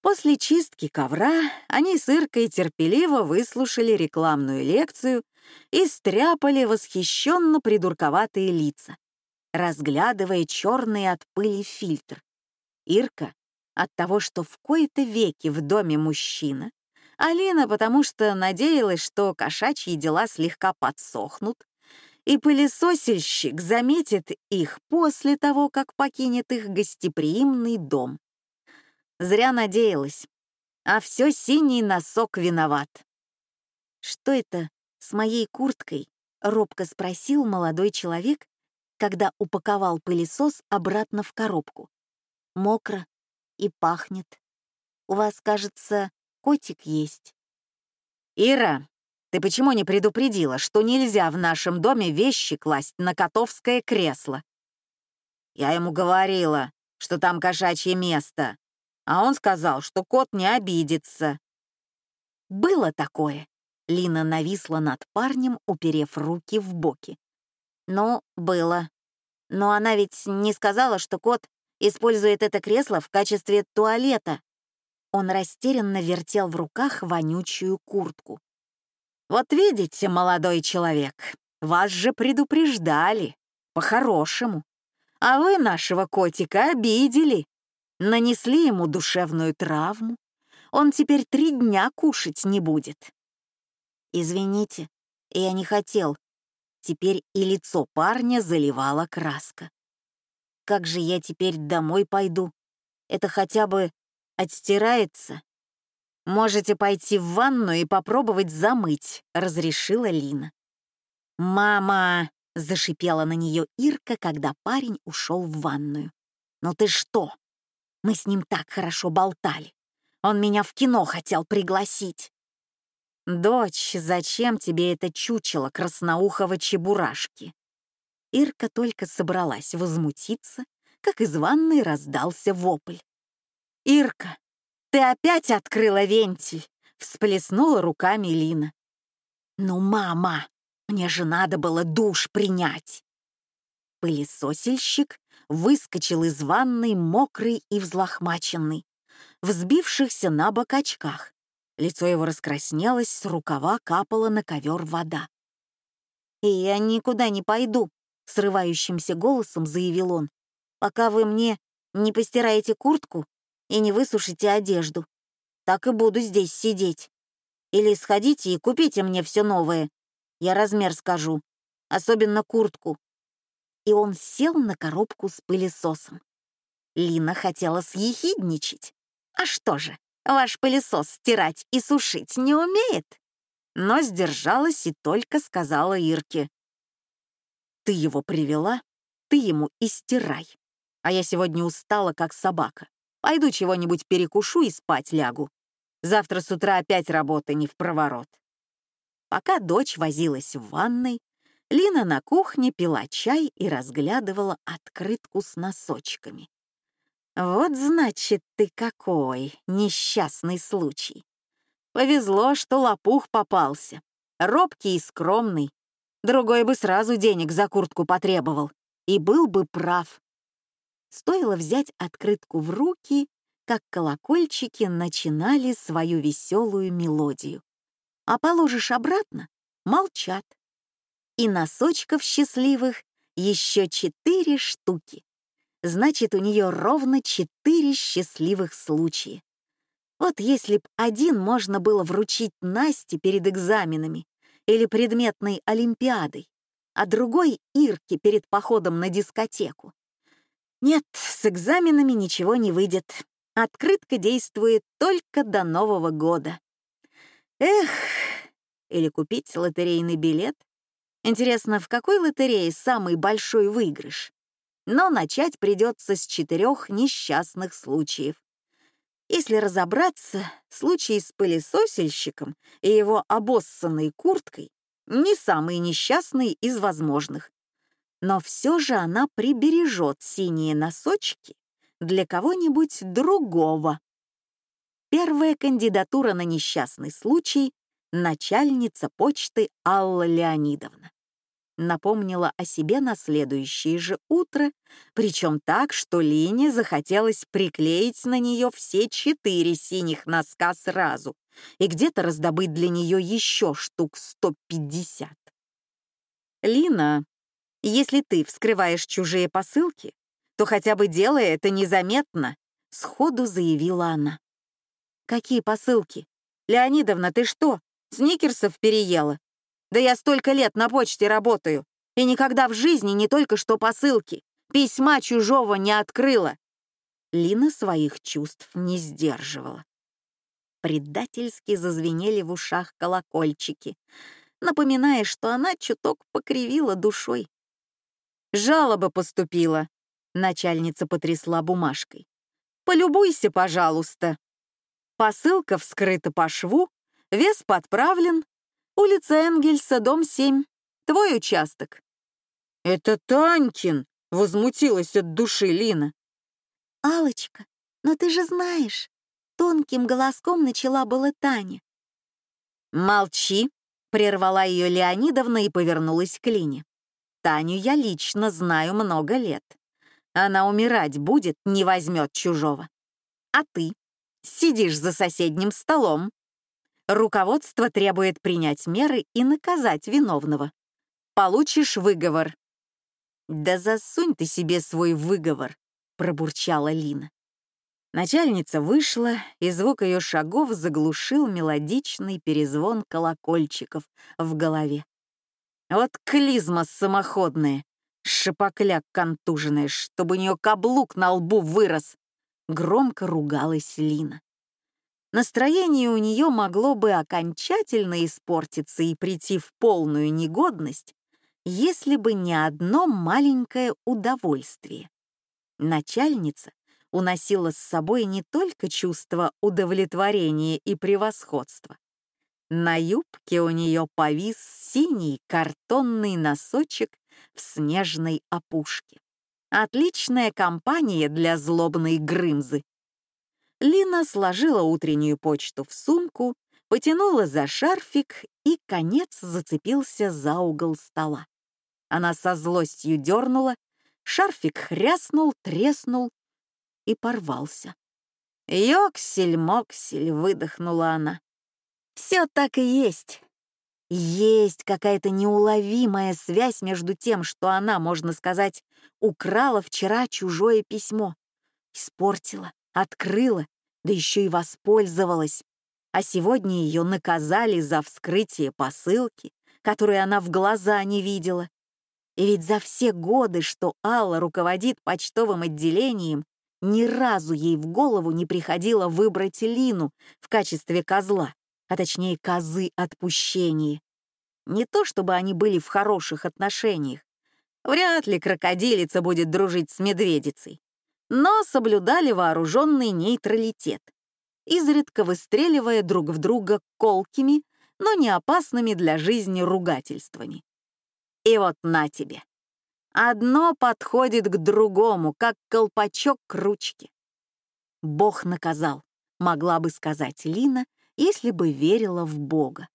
После чистки ковра они с Иркой терпеливо выслушали рекламную лекцию и стряпали восхищенно придурковатые лица разглядывая черный от пыли фильтр. Ирка от того, что в кои-то веки в доме мужчина, Алина потому что надеялась, что кошачьи дела слегка подсохнут, и пылесосильщик заметит их после того, как покинет их гостеприимный дом. Зря надеялась, а все синий носок виноват. «Что это с моей курткой?» — робко спросил молодой человек, когда упаковал пылесос обратно в коробку. Мокро и пахнет. У вас, кажется, котик есть. Ира, ты почему не предупредила, что нельзя в нашем доме вещи класть на котовское кресло? Я ему говорила, что там кошачье место, а он сказал, что кот не обидится. Было такое. Лина нависла над парнем, уперев руки в боки. Ну, было. Но она ведь не сказала, что кот использует это кресло в качестве туалета. Он растерянно вертел в руках вонючую куртку. «Вот видите, молодой человек, вас же предупреждали, по-хорошему. А вы нашего котика обидели, нанесли ему душевную травму. Он теперь три дня кушать не будет». «Извините, я не хотел». Теперь и лицо парня заливала краска. «Как же я теперь домой пойду? Это хотя бы отстирается?» «Можете пойти в ванну и попробовать замыть», — разрешила Лина. «Мама!» — зашипела на нее Ирка, когда парень ушел в ванную. «Ну ты что? Мы с ним так хорошо болтали. Он меня в кино хотел пригласить». «Дочь, зачем тебе это чучело красноухого чебурашки?» Ирка только собралась возмутиться, как из ванной раздался вопль. «Ирка, «Ты опять открыла вентиль!» — всплеснула руками Лина. «Ну, мама, мне же надо было душ принять!» Пылесосильщик выскочил из ванной мокрый и взлохмаченный, взбившихся на бок очках. Лицо его раскраснелось, с рукава капала на ковер вода. «И я никуда не пойду», — срывающимся голосом заявил он, «пока вы мне не постираете куртку и не высушите одежду. Так и буду здесь сидеть. Или сходите и купите мне все новое. Я размер скажу, особенно куртку». И он сел на коробку с пылесосом. Лина хотела съехидничать. «А что же, ваш пылесос стирать и сушить не умеет?» Но сдержалась и только сказала Ирке. «Ты его привела, ты ему и стирай. А я сегодня устала, как собака. Пойду чего-нибудь перекушу и спать лягу. Завтра с утра опять работа не в проворот. Пока дочь возилась в ванной, Лина на кухне пила чай и разглядывала открытку с носочками. Вот значит ты какой несчастный случай. Повезло, что лопух попался, робкий и скромный. Другой бы сразу денег за куртку потребовал и был бы прав. Стоило взять открытку в руки, как колокольчики начинали свою веселую мелодию. А положишь обратно — молчат. И носочков счастливых еще четыре штуки. Значит, у нее ровно четыре счастливых случая. Вот если б один можно было вручить Насте перед экзаменами или предметной олимпиадой, а другой — Ирке перед походом на дискотеку, нет, с экзаменами ничего не выйдет. Открытка действует только до Нового года. Эх, или купить лотерейный билет. Интересно, в какой лотерее самый большой выигрыш? Но начать придется с четырех несчастных случаев. Если разобраться, случай с пылесосельщиком и его обоссанной курткой не самый несчастный из возможных но все же она прибережет синие носочки для кого-нибудь другого. Первая кандидатура на несчастный случай — начальница почты Алла Леонидовна. Напомнила о себе на следующее же утро, причем так, что Лине захотелось приклеить на нее все четыре синих носка сразу и где-то раздобыть для нее еще штук 150. Лина если ты вскрываешь чужие посылки, то хотя бы делай это незаметно», — сходу заявила она. «Какие посылки? Леонидовна, ты что, сникерсов переела? Да я столько лет на почте работаю, и никогда в жизни не только что посылки, письма чужого не открыла». Лина своих чувств не сдерживала. Предательски зазвенели в ушах колокольчики, напоминая, что она чуток покривила душой. Жалоба поступила. Начальница потрясла бумажкой. Полюбуйся, пожалуйста. Посылка вскрыта по шву, вес подправлен. Улица Энгельса, дом 7. Твой участок. Это Танькин, возмутилась от души Лина. Алочка, но ты же знаешь, тонким голоском начала была Таня. Молчи, прервала ее Леонидовна и повернулась к Лине. Таню я лично знаю много лет. Она умирать будет, не возьмет чужого. А ты сидишь за соседним столом. Руководство требует принять меры и наказать виновного. Получишь выговор». «Да засунь ты себе свой выговор», — пробурчала Лина. Начальница вышла, и звук ее шагов заглушил мелодичный перезвон колокольчиков в голове. Вот клизма самоходная, шипокляк контуженная, чтобы у нее каблук на лбу вырос. Громко ругалась Лина. Настроение у нее могло бы окончательно испортиться и прийти в полную негодность, если бы не одно маленькое удовольствие. Начальница уносила с собой не только чувство удовлетворения и превосходства. На юбке у нее повис синий картонный носочек в снежной опушке. Отличная компания для злобной грымзы. Лина сложила утреннюю почту в сумку, потянула за шарфик, и конец зацепился за угол стола. Она со злостью дернула, шарфик хряснул, треснул и порвался. «Йоксель-моксель», — выдохнула она. «Все так и есть. Есть какая-то неуловимая связь между тем, что она, можно сказать, украла вчера чужое письмо, испортила, открыла, да еще и воспользовалась. А сегодня ее наказали за вскрытие посылки, которую она в глаза не видела. И ведь за все годы, что Алла руководит почтовым отделением, ни разу ей в голову не приходило выбрать Лину в качестве козла, а точнее козы отпущения. Не то чтобы они были в хороших отношениях. Вряд ли крокодилица будет дружить с медведицей. Но соблюдали вооруженный нейтралитет, изредка выстреливая друг в друга колкими, но не опасными для жизни ругательствами. И вот на тебе. Одно подходит к другому, как колпачок к ручке. Бог наказал, могла бы сказать Лина, если бы верила в Бога.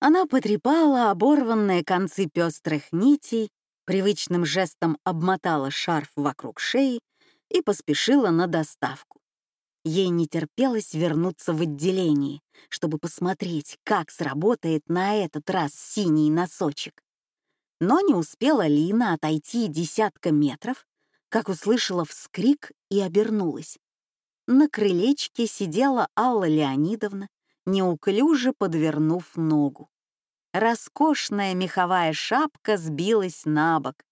Она потрепала оборванные концы пестрых нитей, привычным жестом обмотала шарф вокруг шеи и поспешила на доставку. Ей не терпелось вернуться в отделение, чтобы посмотреть, как сработает на этот раз синий носочек. Но не успела Лина отойти десятка метров, как услышала вскрик и обернулась. На крылечке сидела Алла Леонидовна, неуклюже подвернув ногу. Роскошная меховая шапка сбилась на бок,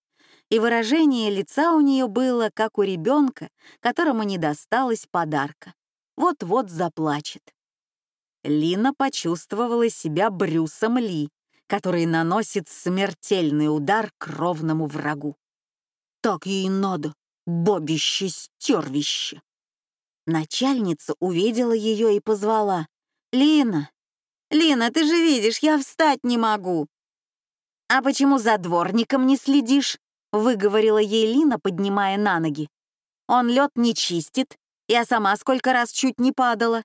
и выражение лица у нее было, как у ребенка, которому не досталось подарка. Вот-вот заплачет. Лина почувствовала себя Брюсом Ли, который наносит смертельный удар кровному врагу. Так ей надо, бобище-стервище. Начальница увидела ее и позвала. «Лина! Лина, ты же видишь, я встать не могу!» «А почему за дворником не следишь?» — выговорила ей Лина, поднимая на ноги. «Он лед не чистит, я сама сколько раз чуть не падала».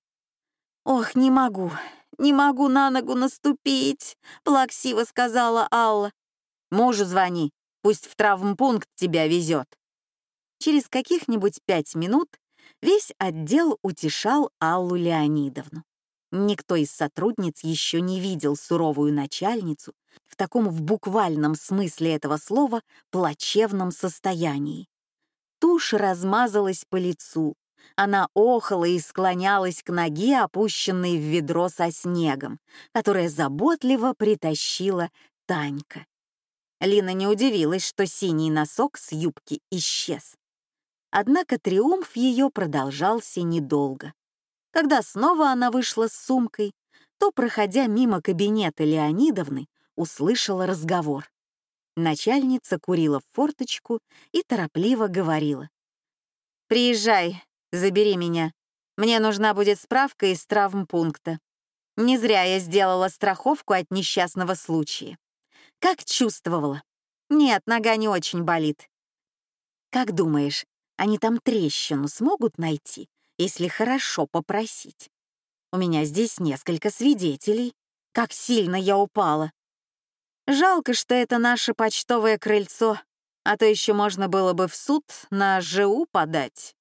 «Ох, не могу, «Не могу на ногу наступить», — плаксиво сказала Алла. «Мужу звони, пусть в травмпункт тебя везет». Через каких-нибудь пять минут весь отдел утешал Аллу Леонидовну. Никто из сотрудниц еще не видел суровую начальницу в таком в буквальном смысле этого слова плачевном состоянии. Тушь размазалась по лицу, она охала и склонялась к ноге, опущенной в ведро со снегом, которое заботливо притащила Танька. Лина не удивилась, что синий носок с юбки исчез. Однако триумф ее продолжался недолго. Когда снова она вышла с сумкой, то, проходя мимо кабинета Леонидовны, услышала разговор. Начальница курила в форточку и торопливо говорила. «Приезжай, Забери меня. Мне нужна будет справка из травмпункта. Не зря я сделала страховку от несчастного случая. Как чувствовала? Нет, нога не очень болит. Как думаешь, они там трещину смогут найти, если хорошо попросить? У меня здесь несколько свидетелей. Как сильно я упала. Жалко, что это наше почтовое крыльцо, а то еще можно было бы в суд на ЖУ подать.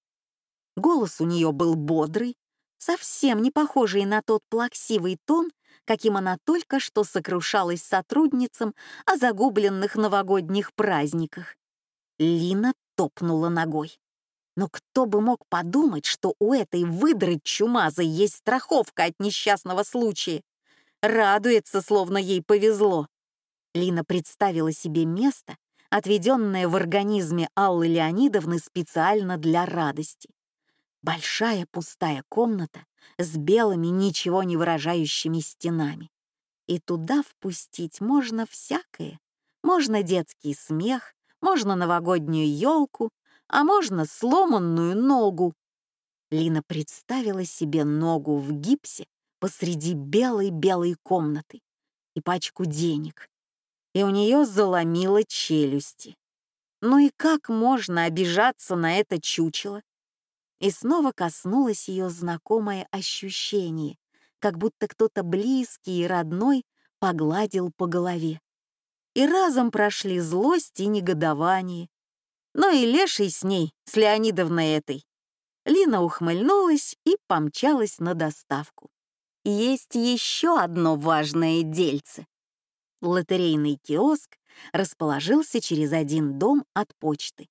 Голос у нее был бодрый, совсем не похожий на тот плаксивый тон, каким она только что сокрушалась сотрудницам о загубленных новогодних праздниках. Лина топнула ногой. Но кто бы мог подумать, что у этой выдры чумазой есть страховка от несчастного случая. Радуется, словно ей повезло. Лина представила себе место, отведенное в организме Аллы Леонидовны специально для радости. Большая пустая комната с белыми, ничего не выражающими стенами. И туда впустить можно всякое. Можно детский смех, можно новогоднюю елку, а можно сломанную ногу. Лина представила себе ногу в гипсе посреди белой-белой комнаты и пачку денег. И у нее заломило челюсти. Ну и как можно обижаться на это чучело? И снова коснулось ее знакомое ощущение, как будто кто-то близкий и родной погладил по голове. И разом прошли злость и негодование. Но и леший с ней, с Леонидовной этой. Лина ухмыльнулась и помчалась на доставку. Есть еще одно важное дельце. Лотерейный киоск расположился через один дом от почты.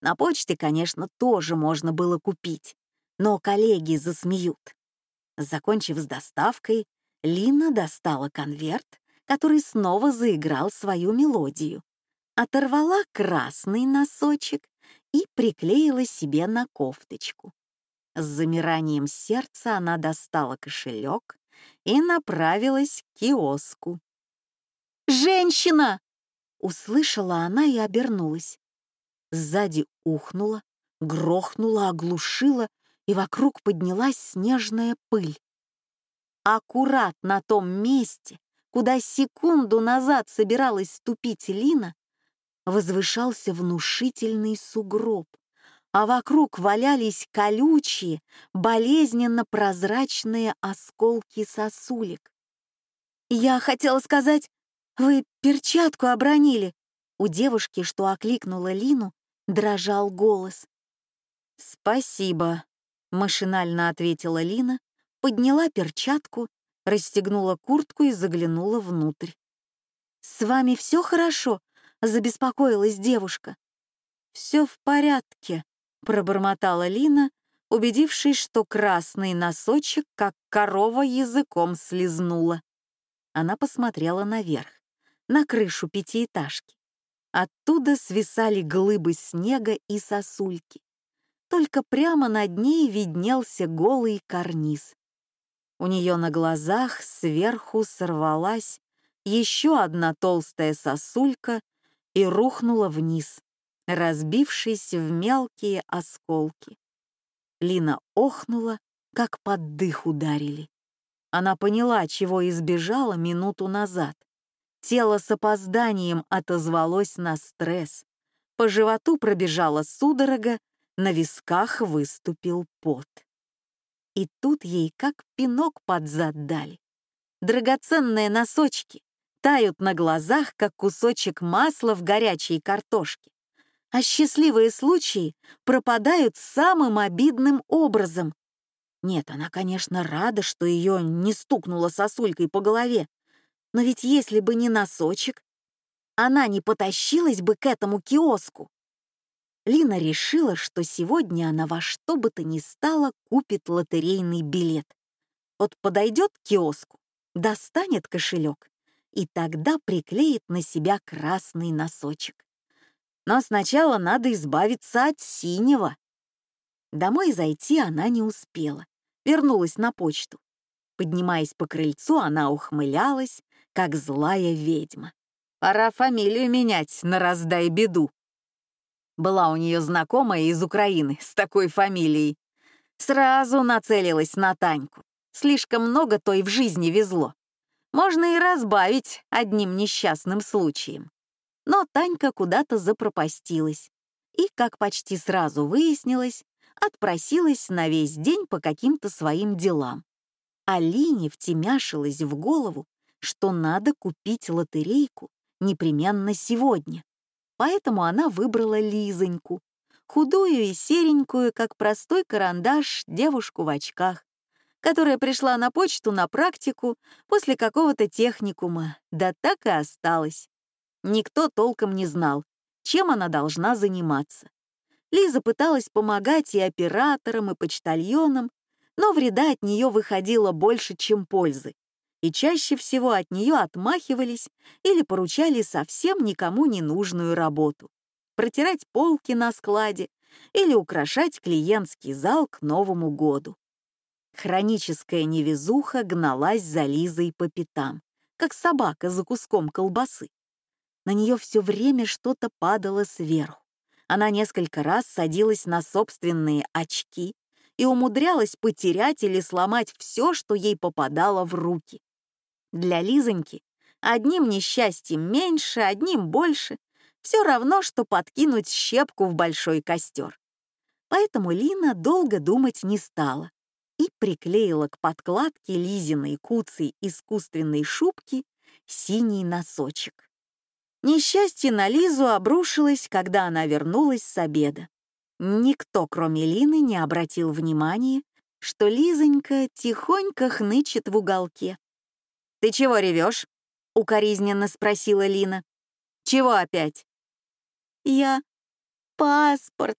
На почте, конечно, тоже можно было купить, но коллеги засмеют. Закончив с доставкой, Лина достала конверт, который снова заиграл свою мелодию, оторвала красный носочек и приклеила себе на кофточку. С замиранием сердца она достала кошелек и направилась к киоску. «Женщина!» — услышала она и обернулась. Сзади ухнуло, грохнуло, оглушило, и вокруг поднялась снежная пыль. Аккурат на том месте, куда секунду назад собиралась ступить Лина, возвышался внушительный сугроб, а вокруг валялись колючие, болезненно прозрачные осколки сосулек. «Я хотела сказать, вы перчатку обронили!» У девушки, что окликнула Лину, дрожал голос. «Спасибо», — машинально ответила Лина, подняла перчатку, расстегнула куртку и заглянула внутрь. «С вами все хорошо?» — забеспокоилась девушка. «Все в порядке», — пробормотала Лина, убедившись, что красный носочек, как корова, языком слезнула. Она посмотрела наверх, на крышу пятиэтажки. Оттуда свисали глыбы снега и сосульки. Только прямо над ней виднелся голый карниз. У нее на глазах сверху сорвалась еще одна толстая сосулька и рухнула вниз, разбившись в мелкие осколки. Лина охнула, как под дых ударили. Она поняла, чего избежала минуту назад. Тело с опозданием отозвалось на стресс. По животу пробежала судорога, на висках выступил пот. И тут ей как пинок под зад дали. Драгоценные носочки тают на глазах, как кусочек масла в горячей картошке. А счастливые случаи пропадают самым обидным образом. Нет, она, конечно, рада, что ее не стукнуло сосулькой по голове, но ведь если бы не носочек, она не потащилась бы к этому киоску. Лина решила, что сегодня она во что бы то ни стало купит лотерейный билет. Вот подойдет к киоску, достанет кошелек и тогда приклеит на себя красный носочек. Но сначала надо избавиться от синего. Домой зайти она не успела, вернулась на почту. Поднимаясь по крыльцу, она ухмылялась, как злая ведьма. Пора фамилию менять на раздай беду. Была у нее знакомая из Украины с такой фамилией. Сразу нацелилась на Таньку. Слишком много той в жизни везло. Можно и разбавить одним несчастным случаем. Но Танька куда-то запропастилась. И, как почти сразу выяснилось, отпросилась на весь день по каким-то своим делам. Алине втемяшилась в голову, что надо купить лотерейку непременно сегодня. Поэтому она выбрала Лизоньку, худую и серенькую, как простой карандаш, девушку в очках, которая пришла на почту на практику после какого-то техникума, да так и осталась. Никто толком не знал, чем она должна заниматься. Лиза пыталась помогать и операторам, и почтальонам, но вреда от нее выходило больше, чем пользы. И чаще всего от нее отмахивались или поручали совсем никому не нужную работу. Протирать полки на складе или украшать клиентский зал к Новому году. Хроническая невезуха гналась за Лизой по пятам, как собака за куском колбасы. На нее все время что-то падало сверху. Она несколько раз садилась на собственные очки и умудрялась потерять или сломать все, что ей попадало в руки. Для Лизоньки одним несчастьем меньше, одним больше, все равно, что подкинуть щепку в большой костер. Поэтому Лина долго думать не стала и приклеила к подкладке Лизиной куцей искусственной шубки синий носочек. Несчастье на Лизу обрушилось, когда она вернулась с обеда. Никто, кроме Лины, не обратил внимания, что Лизонька тихонько хнычет в уголке. «Ты чего ревешь?» — укоризненно спросила Лина. «Чего опять?» «Я паспорт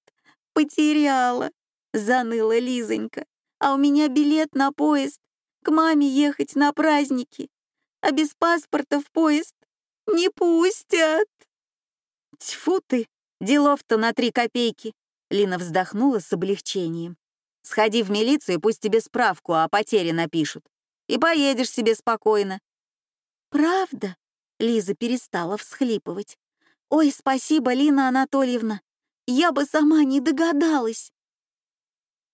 потеряла», — заныла Лизонька. «А у меня билет на поезд. К маме ехать на праздники. А без паспорта в поезд не пустят». «Тьфу ты! Делов-то на три копейки!» Лина вздохнула с облегчением. «Сходи в милицию, пусть тебе справку о потере напишут и поедешь себе спокойно». «Правда?» — Лиза перестала всхлипывать. «Ой, спасибо, Лина Анатольевна. Я бы сама не догадалась».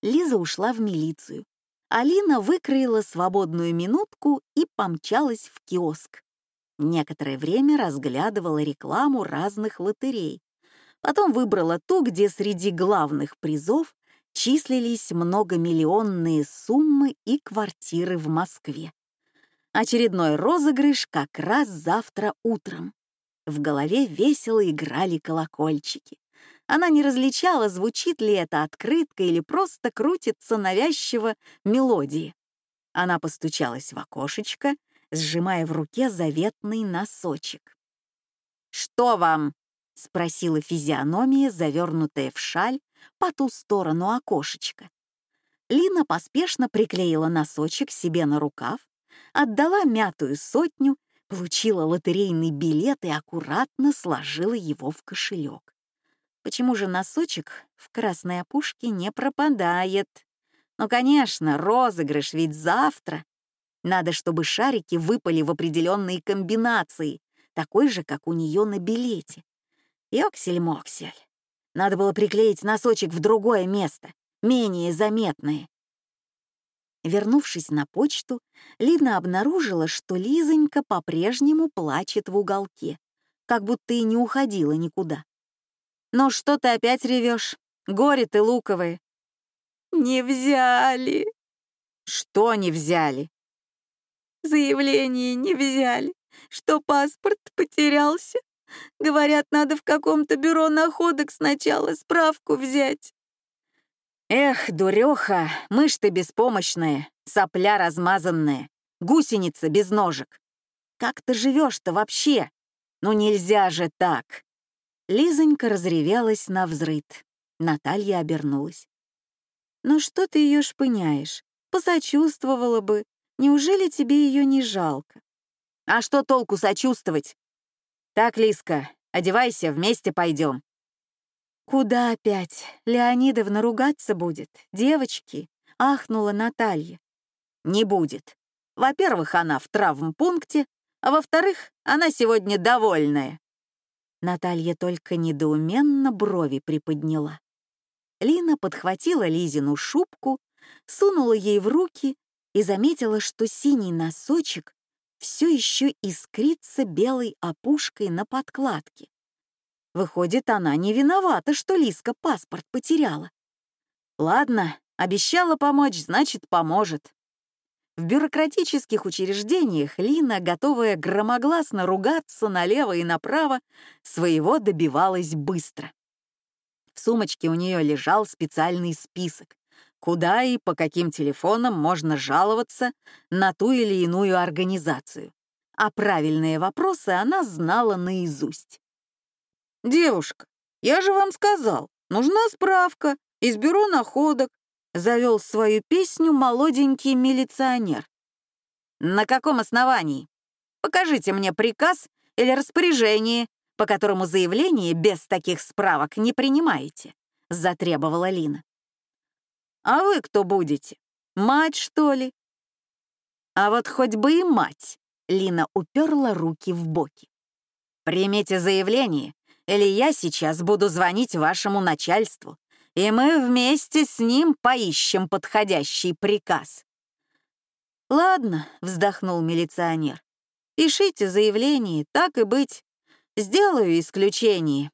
Лиза ушла в милицию. Алина выкроила свободную минутку и помчалась в киоск. Некоторое время разглядывала рекламу разных лотерей. Потом выбрала ту, где среди главных призов числились многомиллионные суммы и квартиры в Москве. Очередной розыгрыш как раз завтра утром. В голове весело играли колокольчики. Она не различала, звучит ли это открытка или просто крутится навязчиво мелодии. Она постучалась в окошечко, сжимая в руке заветный носочек. «Что вам?» — спросила физиономия, завернутая в шаль по ту сторону окошечка. Лина поспешно приклеила носочек себе на рукав, отдала мятую сотню, получила лотерейный билет и аккуратно сложила его в кошелек. Почему же носочек в красной опушке не пропадает? Ну, конечно, розыгрыш ведь завтра. Надо, чтобы шарики выпали в определенные комбинации, такой же, как у нее на билете. Йоксель-моксель. Надо было приклеить носочек в другое место, менее заметное. Вернувшись на почту, Лина обнаружила, что Лизонька по-прежнему плачет в уголке, как будто и не уходила никуда. «Ну что ты опять ревешь? Горе ты луковое!» «Не взяли!» «Что не взяли?» «Заявление не взяли, что паспорт потерялся. Говорят, надо в каком-то бюро находок сначала справку взять. Эх, дуреха, мышь ты беспомощная, сопля размазанная, гусеница без ножек. Как ты живешь-то вообще? Ну нельзя же так. Лизонька разревелась на взрыд. Наталья обернулась. «Ну что ты ее шпыняешь? Посочувствовала бы. Неужели тебе ее не жалко?» «А что толку сочувствовать? «Так, Лиска, одевайся, вместе пойдем. «Куда опять? Леонидовна ругаться будет. Девочки!» — ахнула Наталья. «Не будет. Во-первых, она в травмпункте, а во-вторых, она сегодня довольная». Наталья только недоуменно брови приподняла. Лина подхватила Лизину шубку, сунула ей в руки и заметила, что синий носочек все еще искрится белой опушкой на подкладке. Выходит, она не виновата, что Лиска паспорт потеряла. Ладно, обещала помочь, значит, поможет. В бюрократических учреждениях Лина, готовая громогласно ругаться налево и направо, своего добивалась быстро. В сумочке у нее лежал специальный список, куда и по каким телефонам можно жаловаться на ту или иную организацию. А правильные вопросы она знала наизусть. «Девушка, я же вам сказал, нужна справка из бюро находок», завел свою песню молоденький милиционер. «На каком основании? Покажите мне приказ или распоряжение, по которому заявление без таких справок не принимаете», — затребовала Лина. «А вы кто будете? Мать, что ли?» «А вот хоть бы и мать», — Лина уперла руки в боки. «Примите заявление, или я сейчас буду звонить вашему начальству, и мы вместе с ним поищем подходящий приказ». «Ладно», — вздохнул милиционер, — «пишите заявление, так и быть. Сделаю исключение».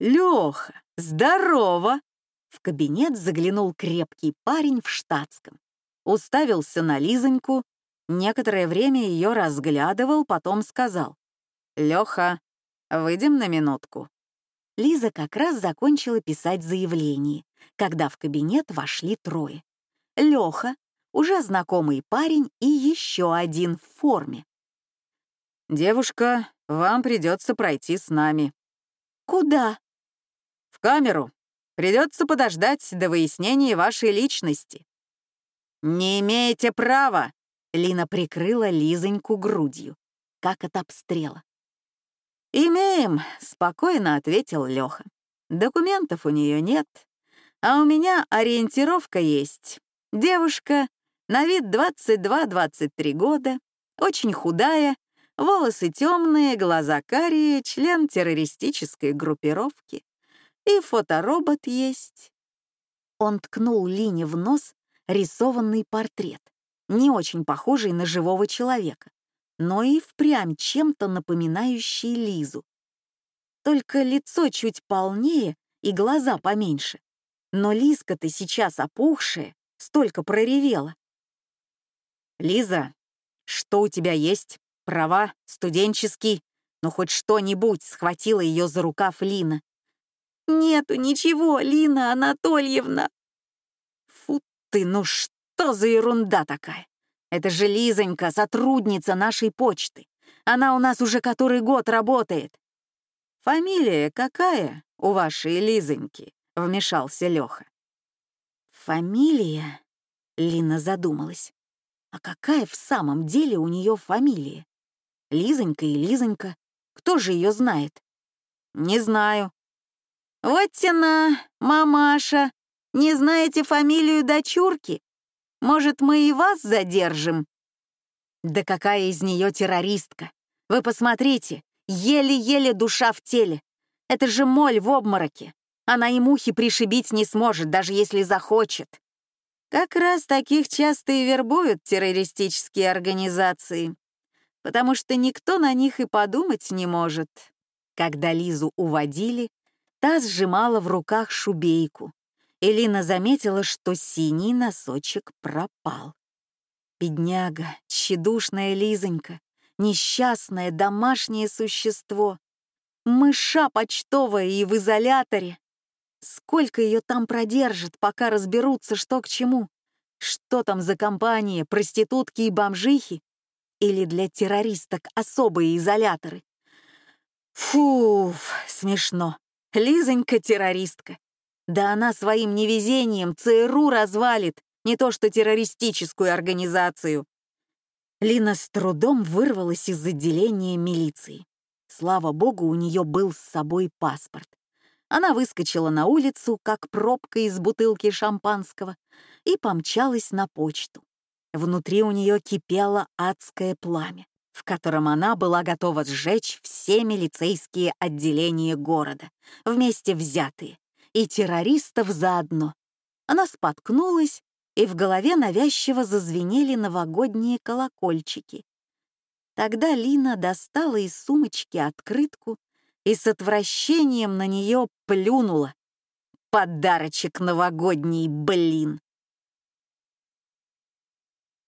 «Лёха, здорово!» В кабинет заглянул крепкий парень в штатском. Уставился на Лизоньку, некоторое время ее разглядывал, потом сказал. «Лёха, выйдем на минутку». Лиза как раз закончила писать заявление, когда в кабинет вошли трое. Лёха, уже знакомый парень и еще один в форме. «Девушка, вам придется пройти с нами». «Куда?» «В камеру. Придется подождать до выяснения вашей личности». «Не имеете права!» — Лина прикрыла Лизоньку грудью, как от обстрела. «Имеем», — спокойно ответил Лёха. «Документов у нее нет, а у меня ориентировка есть. Девушка на вид 22-23 года, очень худая, волосы темные, глаза карие, член террористической группировки. И фоторобот есть. Он ткнул Лине в нос рисованный портрет, не очень похожий на живого человека, но и впрямь чем-то напоминающий Лизу. Только лицо чуть полнее и глаза поменьше. Но Лизка-то сейчас опухшая, столько проревела. «Лиза, что у тебя есть? Права, студенческий? Ну хоть что-нибудь!» — схватила ее за рукав Лина. «Нету ничего, Лина Анатольевна!» «Фу ты, ну что за ерунда такая? Это же Лизонька, сотрудница нашей почты. Она у нас уже который год работает». «Фамилия какая у вашей Лизоньки?» — вмешался Леха. «Фамилия?» — Лина задумалась. А какая в самом деле у нее фамилия? Лизонька и Лизонька. Кто же ее знает? Не знаю. Вот тена, мамаша. Не знаете фамилию дочурки? Может, мы и вас задержим? Да какая из нее террористка? Вы посмотрите, еле-еле душа в теле. Это же моль в обмороке. Она и мухи пришибить не сможет, даже если захочет. Как раз таких часто и вербуют террористические организации, потому что никто на них и подумать не может. Когда Лизу уводили, та сжимала в руках шубейку. Элина заметила, что синий носочек пропал. Бедняга, тщедушная Лизонька, несчастное домашнее существо, мыша почтовая и в изоляторе. Сколько ее там продержат, пока разберутся, что к чему? Что там за компания, проститутки и бомжихи? Или для террористок особые изоляторы? Фуф, смешно. Лизонька террористка. Да она своим невезением ЦРУ развалит, не то что террористическую организацию. Лина с трудом вырвалась из отделения милиции. Слава богу, у нее был с собой паспорт. Она выскочила на улицу, как пробка из бутылки шампанского, и помчалась на почту. Внутри у нее кипело адское пламя, в котором она была готова сжечь все милицейские отделения города, вместе взятые, и террористов заодно. Она споткнулась, и в голове навязчиво зазвенели новогодние колокольчики. Тогда Лина достала из сумочки открытку и с отвращением на нее плюнула. Подарочек новогодний, блин!